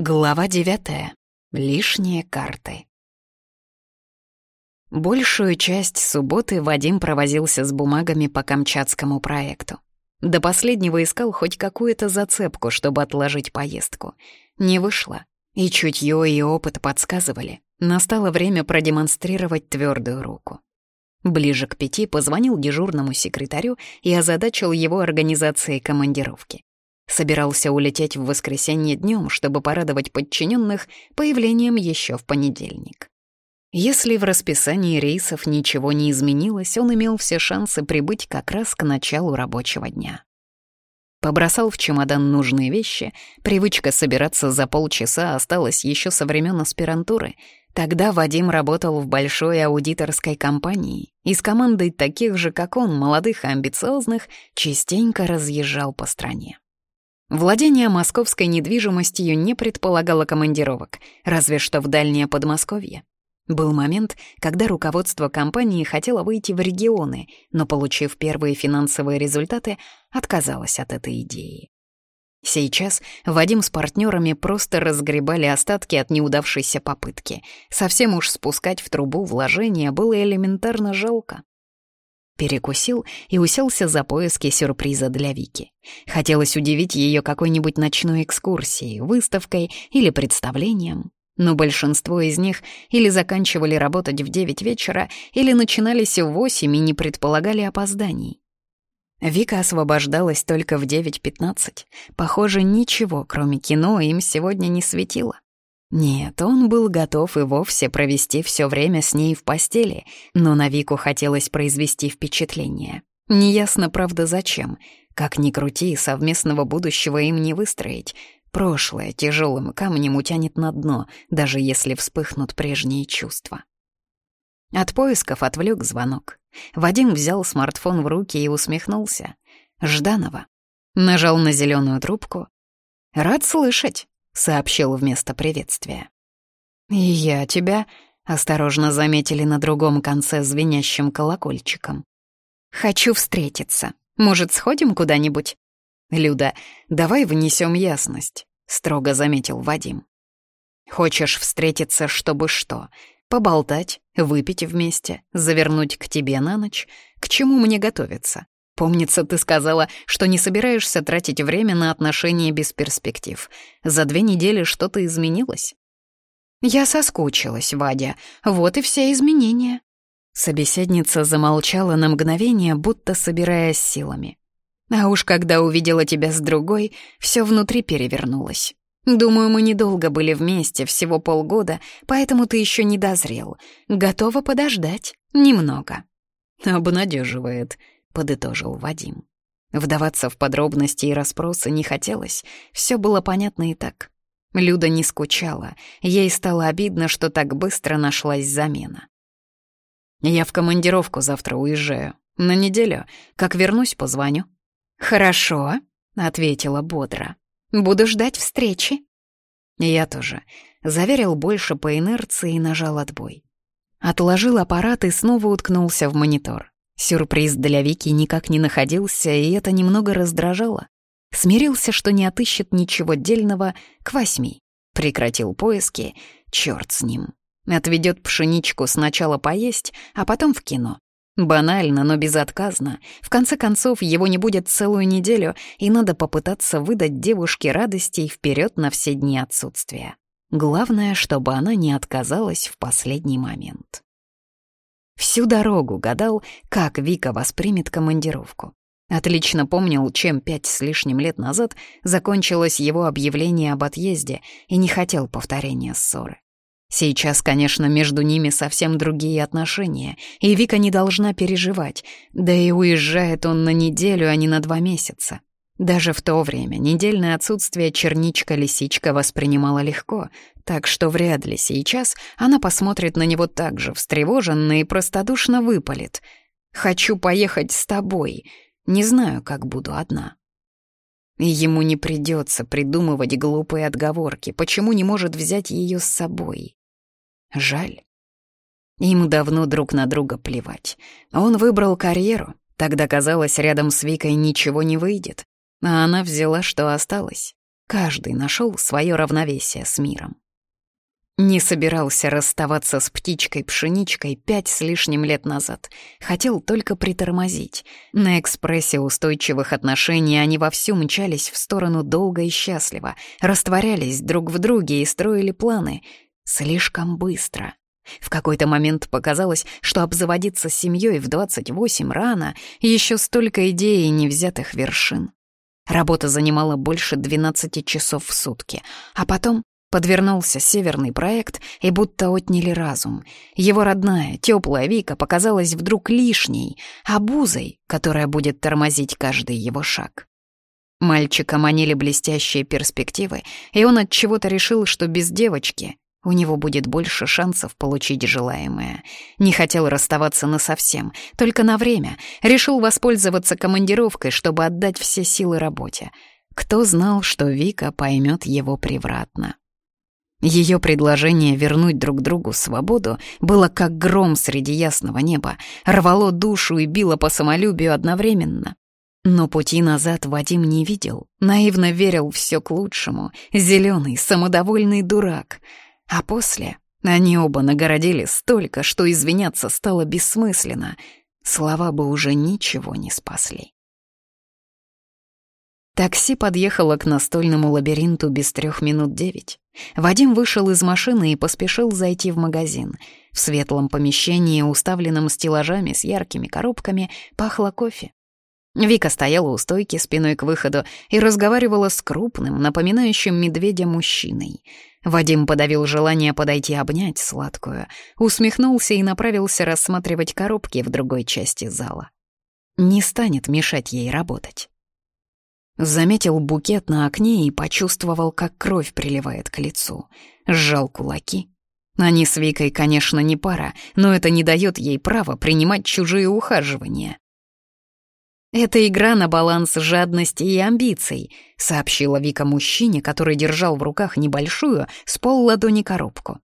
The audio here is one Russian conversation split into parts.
Глава девятая. Лишние карты. Большую часть субботы Вадим провозился с бумагами по Камчатскому проекту. До последнего искал хоть какую-то зацепку, чтобы отложить поездку. Не вышло. И чутье, и опыт подсказывали. Настало время продемонстрировать твердую руку. Ближе к пяти позвонил дежурному секретарю и озадачил его организацией командировки. Собирался улететь в воскресенье днем, чтобы порадовать подчиненных появлением еще в понедельник. Если в расписании рейсов ничего не изменилось, он имел все шансы прибыть как раз к началу рабочего дня. Побросал в чемодан нужные вещи, привычка собираться за полчаса осталась еще со времен аспирантуры. Тогда Вадим работал в большой аудиторской компании и с командой таких же, как он, молодых и амбициозных, частенько разъезжал по стране. Владение московской недвижимостью не предполагало командировок, разве что в дальнее Подмосковье. Был момент, когда руководство компании хотело выйти в регионы, но, получив первые финансовые результаты, отказалось от этой идеи. Сейчас Вадим с партнерами просто разгребали остатки от неудавшейся попытки. Совсем уж спускать в трубу вложения было элементарно жалко. Перекусил и уселся за поиски сюрприза для Вики. Хотелось удивить ее какой-нибудь ночной экскурсией, выставкой или представлением. Но большинство из них или заканчивали работать в девять вечера, или начинались в восемь и не предполагали опозданий. Вика освобождалась только в 9.15. Похоже, ничего, кроме кино, им сегодня не светило. Нет, он был готов и вовсе провести все время с ней в постели, но на Вику хотелось произвести впечатление. Неясно, правда, зачем. Как ни крути, совместного будущего им не выстроить. Прошлое тяжелым камнем утянет на дно, даже если вспыхнут прежние чувства. От поисков отвлек звонок. Вадим взял смартфон в руки и усмехнулся. Жданова. Нажал на зеленую трубку. «Рад слышать», сообщил вместо приветствия. «И я тебя», — осторожно заметили на другом конце звенящим колокольчиком. «Хочу встретиться. Может, сходим куда-нибудь?» «Люда, давай внесем ясность», — строго заметил Вадим. «Хочешь встретиться, чтобы что? Поболтать, выпить вместе, завернуть к тебе на ночь? К чему мне готовиться? Помнится, ты сказала, что не собираешься тратить время на отношения без перспектив. За две недели что-то изменилось? Я соскучилась, Вадя. Вот и все изменения. Собеседница замолчала на мгновение, будто собираясь силами. А уж когда увидела тебя с другой, все внутри перевернулось. Думаю, мы недолго были вместе, всего полгода, поэтому ты еще не дозрел. Готова подождать. Немного. Обнадеживает подытожил Вадим. Вдаваться в подробности и расспросы не хотелось, все было понятно и так. Люда не скучала, ей стало обидно, что так быстро нашлась замена. «Я в командировку завтра уезжаю. На неделю. Как вернусь, позвоню». «Хорошо», — ответила бодро. «Буду ждать встречи». Я тоже. Заверил больше по инерции и нажал отбой. Отложил аппарат и снова уткнулся в монитор. Сюрприз для Вики никак не находился, и это немного раздражало. Смирился, что не отыщет ничего дельного к восьми. Прекратил поиски. Черт с ним. Отведет пшеничку сначала поесть, а потом в кино. Банально, но безотказно. В конце концов, его не будет целую неделю, и надо попытаться выдать девушке радостей вперед на все дни отсутствия. Главное, чтобы она не отказалась в последний момент. Всю дорогу гадал, как Вика воспримет командировку. Отлично помнил, чем пять с лишним лет назад закончилось его объявление об отъезде и не хотел повторения ссоры. Сейчас, конечно, между ними совсем другие отношения, и Вика не должна переживать, да и уезжает он на неделю, а не на два месяца. Даже в то время недельное отсутствие черничка-лисичка воспринимала легко, так что вряд ли сейчас она посмотрит на него так же встревоженно и простодушно выпалит. «Хочу поехать с тобой. Не знаю, как буду одна». И ему не придется придумывать глупые отговорки, почему не может взять ее с собой. Жаль. Им давно друг на друга плевать. Он выбрал карьеру, тогда казалось, рядом с Викой ничего не выйдет. А она взяла, что осталось. Каждый нашел свое равновесие с миром. Не собирался расставаться с птичкой-пшеничкой пять с лишним лет назад. Хотел только притормозить. На экспрессе устойчивых отношений они вовсю мчались в сторону долго и счастливо, растворялись друг в друге и строили планы. Слишком быстро. В какой-то момент показалось, что обзаводиться семьей в 28 рано, еще столько идей и невзятых вершин. Работа занимала больше 12 часов в сутки, а потом Подвернулся северный проект и будто отняли разум. Его родная, теплая Вика показалась вдруг лишней, обузой, которая будет тормозить каждый его шаг. Мальчика манили блестящие перспективы, и он от чего-то решил, что без девочки у него будет больше шансов получить желаемое. Не хотел расставаться насовсем, только на время. Решил воспользоваться командировкой, чтобы отдать все силы работе. Кто знал, что Вика поймет его превратно. Ее предложение вернуть друг другу свободу было как гром среди ясного неба, рвало душу и било по самолюбию одновременно. Но пути назад Вадим не видел, наивно верил все к лучшему, зеленый, самодовольный дурак. А после они оба нагородили столько, что извиняться стало бессмысленно. Слова бы уже ничего не спасли. Такси подъехало к настольному лабиринту без трех минут девять. Вадим вышел из машины и поспешил зайти в магазин. В светлом помещении, уставленном стеллажами с яркими коробками, пахло кофе. Вика стояла у стойки спиной к выходу и разговаривала с крупным, напоминающим медведя мужчиной. Вадим подавил желание подойти обнять сладкую, усмехнулся и направился рассматривать коробки в другой части зала. Не станет мешать ей работать. Заметил букет на окне и почувствовал, как кровь приливает к лицу. Сжал кулаки. Они с Викой, конечно, не пара, но это не дает ей права принимать чужие ухаживания. «Это игра на баланс жадности и амбиций», — сообщила Вика мужчине, который держал в руках небольшую с полладони коробку.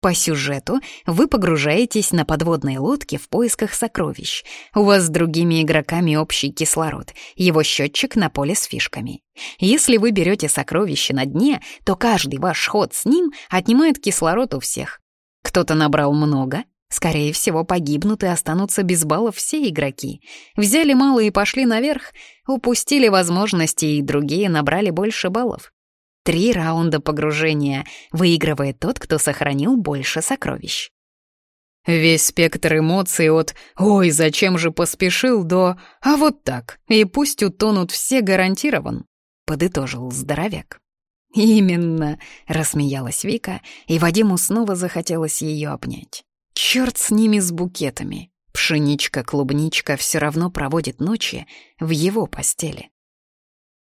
По сюжету вы погружаетесь на подводной лодке в поисках сокровищ. У вас с другими игроками общий кислород, его счетчик на поле с фишками. Если вы берете сокровище на дне, то каждый ваш ход с ним отнимает кислород у всех. Кто-то набрал много, скорее всего, погибнут и останутся без баллов все игроки. Взяли мало и пошли наверх, упустили возможности, и другие набрали больше баллов. Три раунда погружения. Выигрывает тот, кто сохранил больше сокровищ. Весь спектр эмоций от «Ой, зачем же поспешил» до «А вот так, и пусть утонут все гарантирован», — подытожил здоровяк. «Именно», — рассмеялась Вика, и Вадиму снова захотелось ее обнять. Черт с ними с букетами. Пшеничка-клубничка все равно проводит ночи в его постели.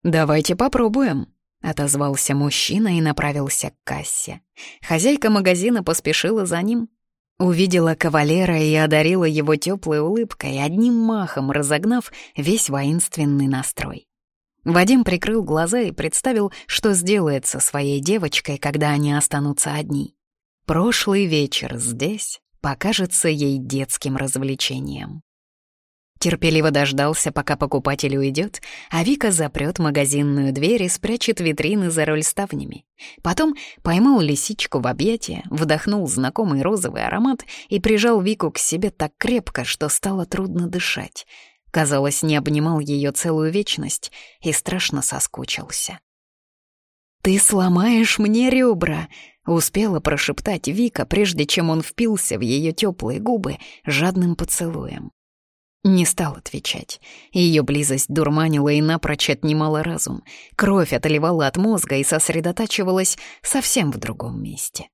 «Давайте попробуем», Отозвался мужчина и направился к кассе. Хозяйка магазина поспешила за ним. Увидела кавалера и одарила его теплой улыбкой, одним махом разогнав весь воинственный настрой. Вадим прикрыл глаза и представил, что сделает со своей девочкой, когда они останутся одни. Прошлый вечер здесь покажется ей детским развлечением. Терпеливо дождался, пока покупатель уйдет, а Вика запрет магазинную дверь и спрячет витрины за роль ставнями. Потом поймал лисичку в объятия, вдохнул знакомый розовый аромат и прижал Вику к себе так крепко, что стало трудно дышать. Казалось, не обнимал ее целую вечность и страшно соскучился. «Ты сломаешь мне ребра!» — успела прошептать Вика, прежде чем он впился в ее теплые губы жадным поцелуем. Не стал отвечать. Ее близость дурманила и напрочь отнимала разум. Кровь отливала от мозга и сосредотачивалась совсем в другом месте.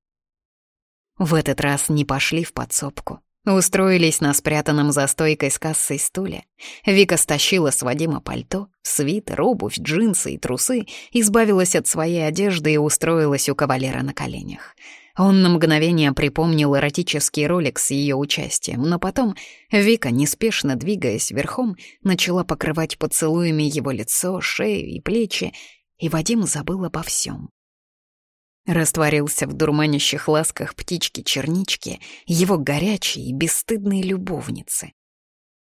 В этот раз не пошли в подсобку. Устроились на спрятанном за стойкой с кассой стуле. Вика стащила с Вадима пальто, свитер, обувь, джинсы и трусы, избавилась от своей одежды и устроилась у кавалера на коленях. Он на мгновение припомнил эротический ролик с ее участием, но потом Вика, неспешно двигаясь верхом, начала покрывать поцелуями его лицо, шею и плечи, и Вадим забыл обо всем. Растворился в дурманящих ласках птички-чернички, его горячей и бесстыдной любовницы.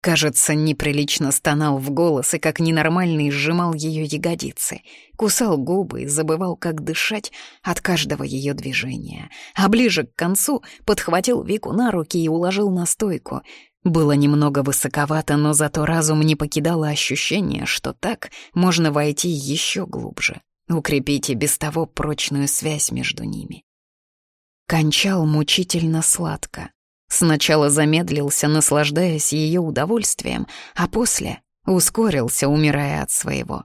Кажется, неприлично стонал в голос и как ненормальный сжимал ее ягодицы, кусал губы и забывал, как дышать от каждого ее движения. А ближе к концу подхватил Вику на руки и уложил на стойку. Было немного высоковато, но зато разум не покидало ощущение, что так можно войти еще глубже, укрепить и без того прочную связь между ними. Кончал мучительно сладко. Сначала замедлился, наслаждаясь ее удовольствием, а после ускорился, умирая от своего.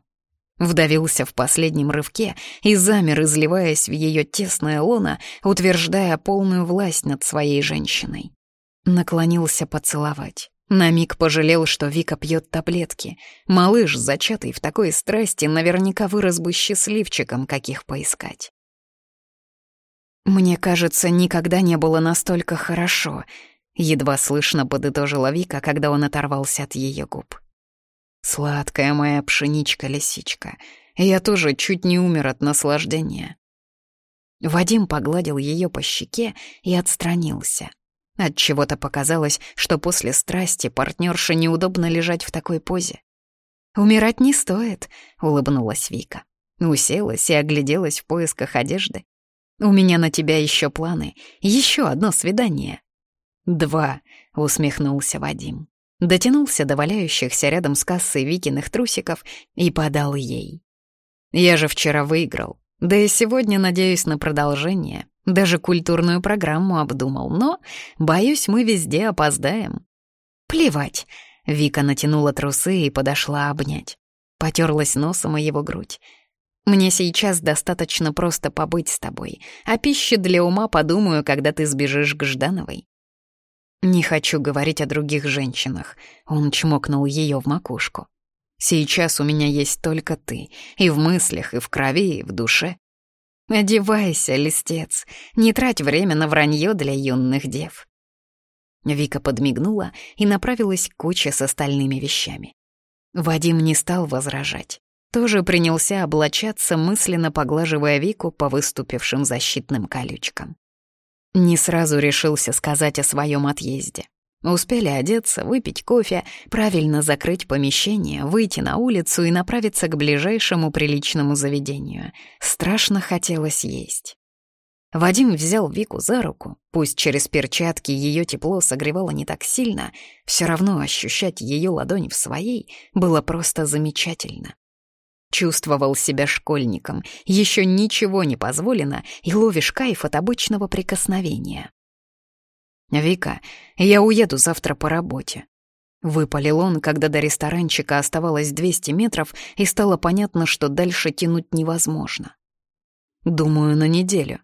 Вдавился в последнем рывке и замер, изливаясь в ее тесное лоно, утверждая полную власть над своей женщиной. Наклонился поцеловать. На миг пожалел, что Вика пьет таблетки. Малыш, зачатый в такой страсти, наверняка вырос бы счастливчиком, каких поискать. «Мне кажется, никогда не было настолько хорошо», — едва слышно подытожила Вика, когда он оторвался от ее губ. «Сладкая моя пшеничка-лисичка, я тоже чуть не умер от наслаждения». Вадим погладил ее по щеке и отстранился. От чего то показалось, что после страсти партнерше неудобно лежать в такой позе. «Умирать не стоит», — улыбнулась Вика. Уселась и огляделась в поисках одежды. У меня на тебя еще планы. Еще одно свидание». «Два», — усмехнулся Вадим. Дотянулся до валяющихся рядом с кассой Викиных трусиков и подал ей. «Я же вчера выиграл. Да и сегодня надеюсь на продолжение. Даже культурную программу обдумал. Но, боюсь, мы везде опоздаем». «Плевать». Вика натянула трусы и подошла обнять. Потерлась носом о его грудь. Мне сейчас достаточно просто побыть с тобой, а пищи для ума подумаю, когда ты сбежишь к Ждановой. Не хочу говорить о других женщинах. Он чмокнул ее в макушку. Сейчас у меня есть только ты, и в мыслях, и в крови, и в душе. Одевайся, листец, не трать время на вранье для юных дев. Вика подмигнула и направилась к куче с остальными вещами. Вадим не стал возражать тоже принялся облачаться, мысленно поглаживая Вику по выступившим защитным колючкам. Не сразу решился сказать о своем отъезде. Успели одеться, выпить кофе, правильно закрыть помещение, выйти на улицу и направиться к ближайшему приличному заведению. Страшно хотелось есть. Вадим взял Вику за руку, пусть через перчатки ее тепло согревало не так сильно, все равно ощущать ее ладонь в своей было просто замечательно. Чувствовал себя школьником, еще ничего не позволено, и ловишь кайф от обычного прикосновения. «Вика, я уеду завтра по работе», — выпалил он, когда до ресторанчика оставалось 200 метров, и стало понятно, что дальше тянуть невозможно. «Думаю, на неделю».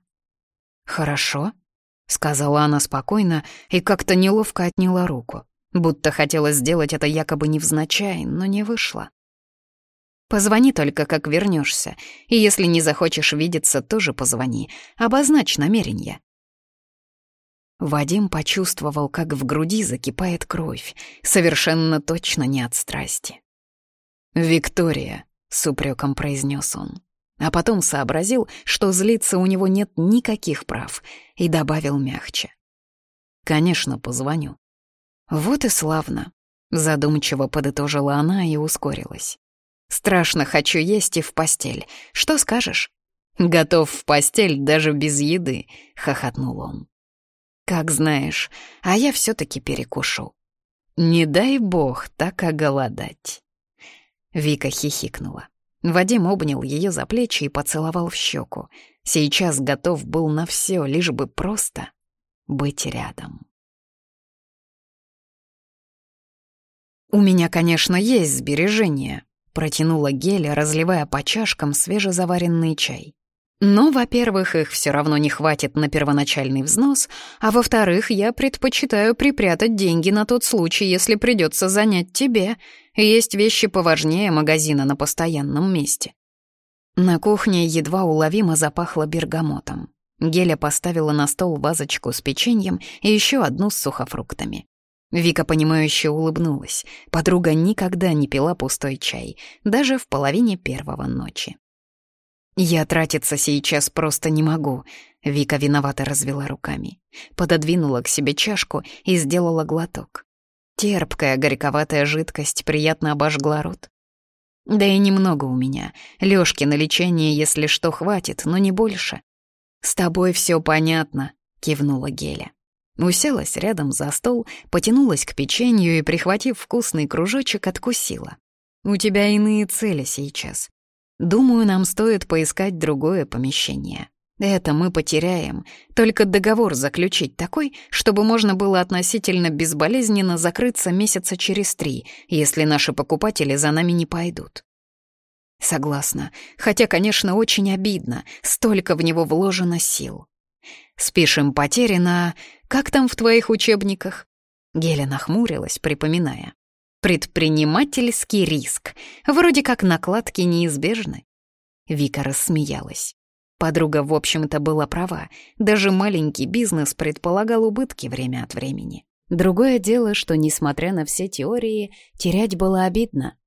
«Хорошо», — сказала она спокойно и как-то неловко отняла руку, будто хотела сделать это якобы невзначай, но не вышло. Позвони только, как вернешься, и если не захочешь видеться, тоже позвони. Обозначь намерение». Вадим почувствовал, как в груди закипает кровь, совершенно точно не от страсти. «Виктория», — с упреком произнес он, а потом сообразил, что злиться у него нет никаких прав, и добавил мягче. «Конечно, позвоню». «Вот и славно», — задумчиво подытожила она и ускорилась. Страшно хочу есть и в постель. Что скажешь?» «Готов в постель даже без еды», — хохотнул он. «Как знаешь, а я все-таки перекушу». «Не дай бог так оголодать». Вика хихикнула. Вадим обнял ее за плечи и поцеловал в щеку. Сейчас готов был на все, лишь бы просто быть рядом. «У меня, конечно, есть сбережения», Протянула Геля, разливая по чашкам свежезаваренный чай. Но, во-первых, их все равно не хватит на первоначальный взнос, а во-вторых, я предпочитаю припрятать деньги на тот случай, если придется занять тебе. Есть вещи поважнее магазина на постоянном месте. На кухне едва уловимо запахло бергамотом. Геля поставила на стол вазочку с печеньем и еще одну с сухофруктами. Вика, понимающе улыбнулась. Подруга никогда не пила пустой чай, даже в половине первого ночи. «Я тратиться сейчас просто не могу», — Вика виновато развела руками. Пододвинула к себе чашку и сделала глоток. Терпкая, горьковатая жидкость приятно обожгла рот. Да и немного у меня. Лёшки на лечение, если что, хватит, но не больше. «С тобой все понятно», — кивнула Геля. Уселась рядом за стол, потянулась к печенью и, прихватив вкусный кружочек, откусила. «У тебя иные цели сейчас. Думаю, нам стоит поискать другое помещение. Это мы потеряем. Только договор заключить такой, чтобы можно было относительно безболезненно закрыться месяца через три, если наши покупатели за нами не пойдут. Согласна. Хотя, конечно, очень обидно. Столько в него вложено сил. Спишем потери на... Как там в твоих учебниках? Геля нахмурилась, припоминая. Предпринимательский риск. Вроде как накладки неизбежны. Вика рассмеялась. Подруга, в общем-то, была права. Даже маленький бизнес предполагал убытки время от времени. Другое дело, что, несмотря на все теории, терять было обидно.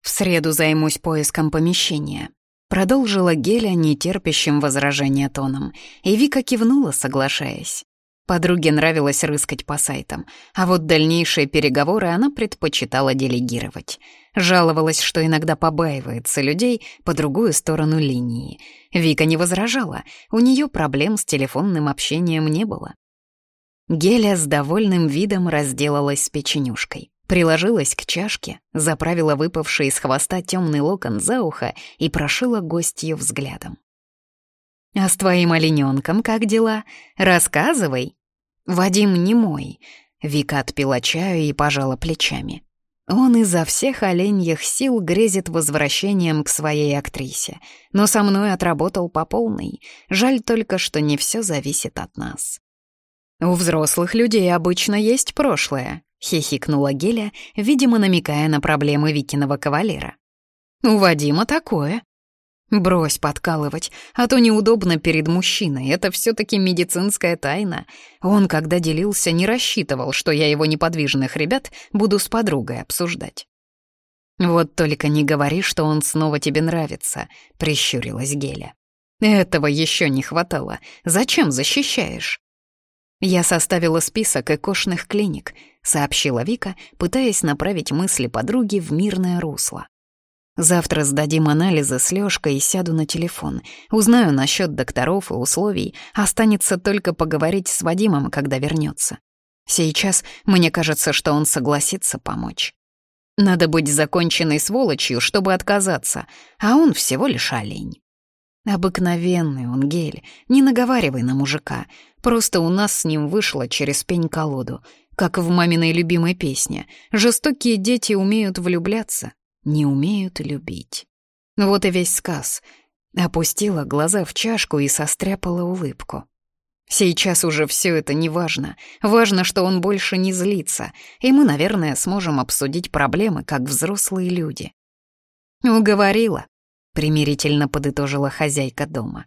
«В среду займусь поиском помещения», — продолжила Геля нетерпящим возражения тоном, и Вика кивнула, соглашаясь. Подруге нравилось рыскать по сайтам, а вот дальнейшие переговоры она предпочитала делегировать. Жаловалась, что иногда побаивается людей по другую сторону линии. Вика не возражала, у нее проблем с телефонным общением не было. Геля с довольным видом разделалась с печенюшкой, приложилась к чашке, заправила выпавший из хвоста темный локон за ухо и прошила гостью взглядом. «А с твоим олененком как дела? Рассказывай!» «Вадим не мой», — Вика отпила чаю и пожала плечами. Он изо всех оленьих сил грезит возвращением к своей актрисе, но со мной отработал по полной. Жаль только, что не все зависит от нас. «У взрослых людей обычно есть прошлое», — хихикнула Геля, видимо, намекая на проблемы Викиного кавалера. «У Вадима такое», Брось подкалывать, а то неудобно перед мужчиной. Это все таки медицинская тайна. Он, когда делился, не рассчитывал, что я его неподвижных ребят буду с подругой обсуждать. «Вот только не говори, что он снова тебе нравится», — прищурилась Геля. «Этого еще не хватало. Зачем защищаешь?» «Я составила список экошных клиник», — сообщила Вика, пытаясь направить мысли подруги в мирное русло. Завтра сдадим анализы с Лёшкой и сяду на телефон. Узнаю насчет докторов и условий. Останется только поговорить с Вадимом, когда вернется. Сейчас мне кажется, что он согласится помочь. Надо быть законченной сволочью, чтобы отказаться, а он всего лишь олень. Обыкновенный он, Гель, не наговаривай на мужика. Просто у нас с ним вышло через пень-колоду. Как в маминой любимой песне. Жестокие дети умеют влюбляться, не умеют любить. Вот и весь сказ. Опустила глаза в чашку и состряпала улыбку. Сейчас уже все это не важно. Важно, что он больше не злится, и мы, наверное, сможем обсудить проблемы, как взрослые люди. «Уговорила», — примирительно подытожила хозяйка дома.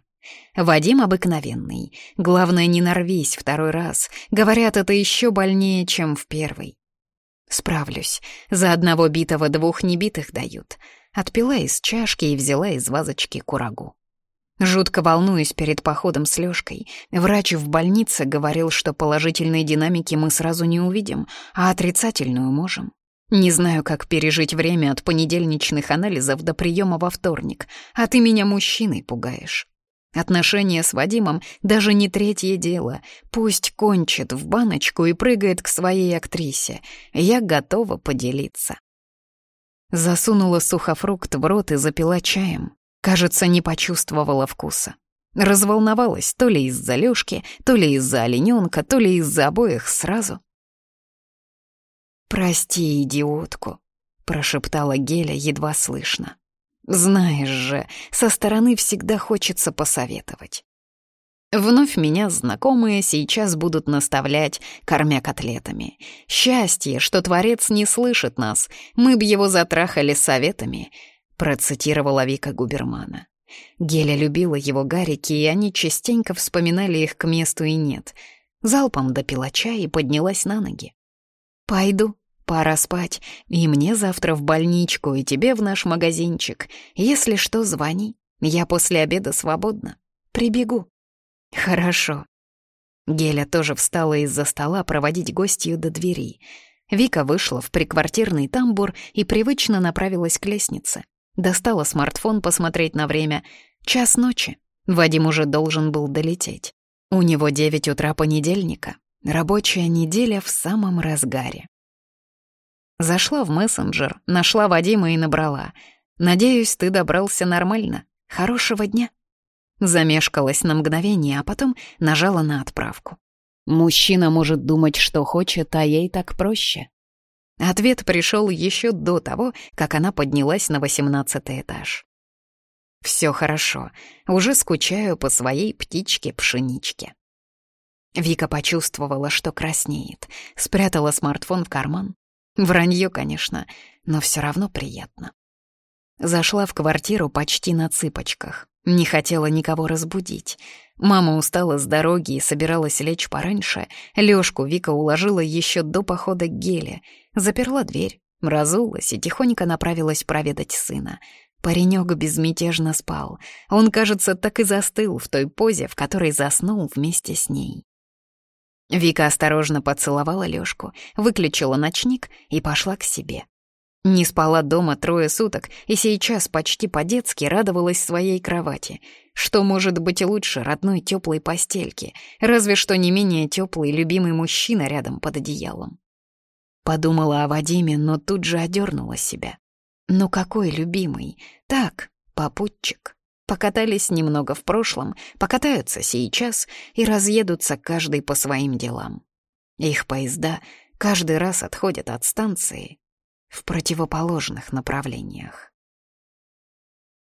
«Вадим обыкновенный. Главное, не нарвись второй раз. Говорят, это еще больнее, чем в первый. Справлюсь. За одного битого двух небитых дают. Отпила из чашки и взяла из вазочки курагу. Жутко волнуюсь перед походом с Лёшкой. Врач в больнице говорил, что положительной динамики мы сразу не увидим, а отрицательную можем. Не знаю, как пережить время от понедельничных анализов до приема во вторник, а ты меня мужчиной пугаешь. Отношения с Вадимом даже не третье дело. Пусть кончит в баночку и прыгает к своей актрисе. Я готова поделиться. Засунула сухофрукт в рот и запила чаем. Кажется, не почувствовала вкуса. Разволновалась то ли из-за Лёшки, то ли из-за оленёнка, то ли из-за обоих сразу. «Прости, идиотку», — прошептала Геля едва слышно. Знаешь же, со стороны всегда хочется посоветовать. Вновь меня знакомые сейчас будут наставлять, кормя котлетами. Счастье, что Творец не слышит нас, мы б его затрахали советами, процитировала Вика Губермана. Геля любила его гарики, и они частенько вспоминали их к месту и нет. Залпом допила чай и поднялась на ноги. «Пойду», Пора спать, и мне завтра в больничку, и тебе в наш магазинчик. Если что, звони. Я после обеда свободна. Прибегу. Хорошо. Геля тоже встала из-за стола проводить гостью до двери. Вика вышла в приквартирный тамбур и привычно направилась к лестнице. Достала смартфон посмотреть на время. Час ночи. Вадим уже должен был долететь. У него 9 утра понедельника. Рабочая неделя в самом разгаре. Зашла в мессенджер, нашла Вадима и набрала. «Надеюсь, ты добрался нормально. Хорошего дня». Замешкалась на мгновение, а потом нажала на отправку. Мужчина может думать, что хочет, а ей так проще. Ответ пришел еще до того, как она поднялась на восемнадцатый этаж. Все хорошо, уже скучаю по своей птичке-пшеничке. Вика почувствовала, что краснеет, спрятала смартфон в карман. Вранье, конечно, но все равно приятно. Зашла в квартиру почти на цыпочках. Не хотела никого разбудить. Мама устала с дороги и собиралась лечь пораньше. Лёшку Вика уложила еще до похода к Геле. Заперла дверь, разулась и тихонько направилась проведать сына. Паренек безмятежно спал. Он, кажется, так и застыл в той позе, в которой заснул вместе с ней. Вика осторожно поцеловала Лёшку, выключила ночник и пошла к себе. Не спала дома трое суток и сейчас почти по-детски радовалась своей кровати. Что может быть лучше родной теплой постельки, разве что не менее теплый любимый мужчина рядом под одеялом. Подумала о Вадиме, но тут же одернула себя. Ну какой любимый? Так, попутчик. Покатались немного в прошлом, покатаются сейчас и разъедутся каждый по своим делам. Их поезда каждый раз отходят от станции, в противоположных направлениях.